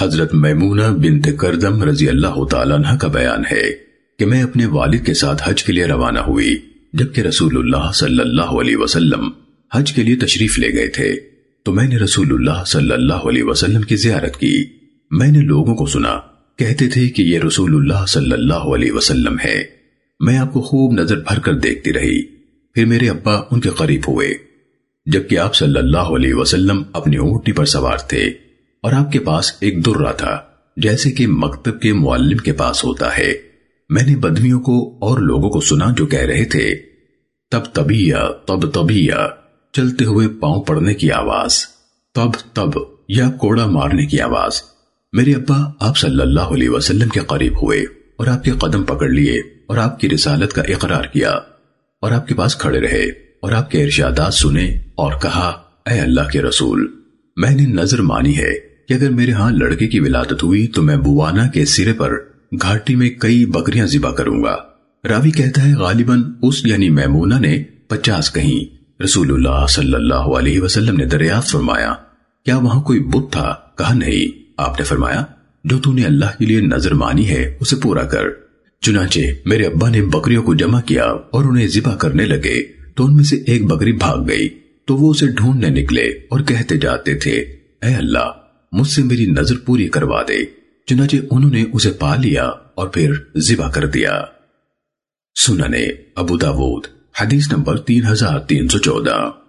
حضرت میمونہ بنت کردم رضی اللہ تعالیٰ عنہ کا بیان ہے کہ میں اپنے والد کے ساتھ حج کے لیے روانہ ہوئی، جبکہ رسول اللہ صلی اللہ علیہ وسلم حج کے لیے تشریف لے گئے تھے۔ تو میں نے رسول اللہ صلی اللہ علیہ وسلم کی زیارت کی۔ میں نے لوگوں کو سنا، کہتے تھے کہ یہ رسول اللہ صلی اللہ علیہ وسلم ہے۔ میں آپ کو خوب نظر بھر کر دیکھتی رہی۔ پھر میرے ابا ان کے قریب ہوئے۔ جبکہ آپ صلی اللہ علیہ وسلم اپنی اونٹنی پر سوار تھے۔ اور آپ کے پاس ایک درہ تھا، جیسے کہ مکتب کے معلم کے پاس ہوتا ہے۔ میں نے بدمیوں کو اور لوگوں کو سنا جو کہہ رہے تھے، تب طبیہ تب طبیہ چلتے ہوئے پاؤں پڑنے کی آواز، تب تب، یا کوڑا مارنے کی آواز۔ میرے ابا آپ صلی اللہ علیہ وسلم کے قریب ہوئے اور آپ کے قدم پکڑ لیے اور آپ کی رسالت کا اقرار کیا۔ اور آپ کے پاس کھڑے رہے اور آپ کے ارشادات سنے اور کہا، اے اللہ کے رسول، میں نے نظر مانی ہے کہ اگر میرے ہاں لڑکے کی ولادت ہوئی تو میں بوانا کے سرے پر گھاٹی میں کئی بکریاں ذبح کروں گا۔ راوی کہتا ہے، غالباً اس یعنی میمونہ نے پچاس کہیں۔ رسول اللہ صلی اللہ علیہ وسلم نے دریافت فرمایا، کیا وہاں کوئی بت تھا؟ کہا، نہیں۔ آپ نے فرمایا، جو تو نے اللہ کے لیے نظر مانی ہے، اسے پورا کر۔ چنانچہ میرے ابا نے بکریوں کو جمع کیا اور انہیں ذبح کرنے لگے۔ تو ان میں سے ایک بکری بھاگ گئی، تو وہ اسے ڈھونڈنے نکلے اور کہتے جاتے تھے، اے اللہ! مجھ سے میری نظر پوری کروا دے۔ چنانچہ انہوں نے اسے پا لیا اور پھر ذبح کر دیا۔ سننے ابو داود، حدیث نمبر تین ہزار تین سو چودہ۔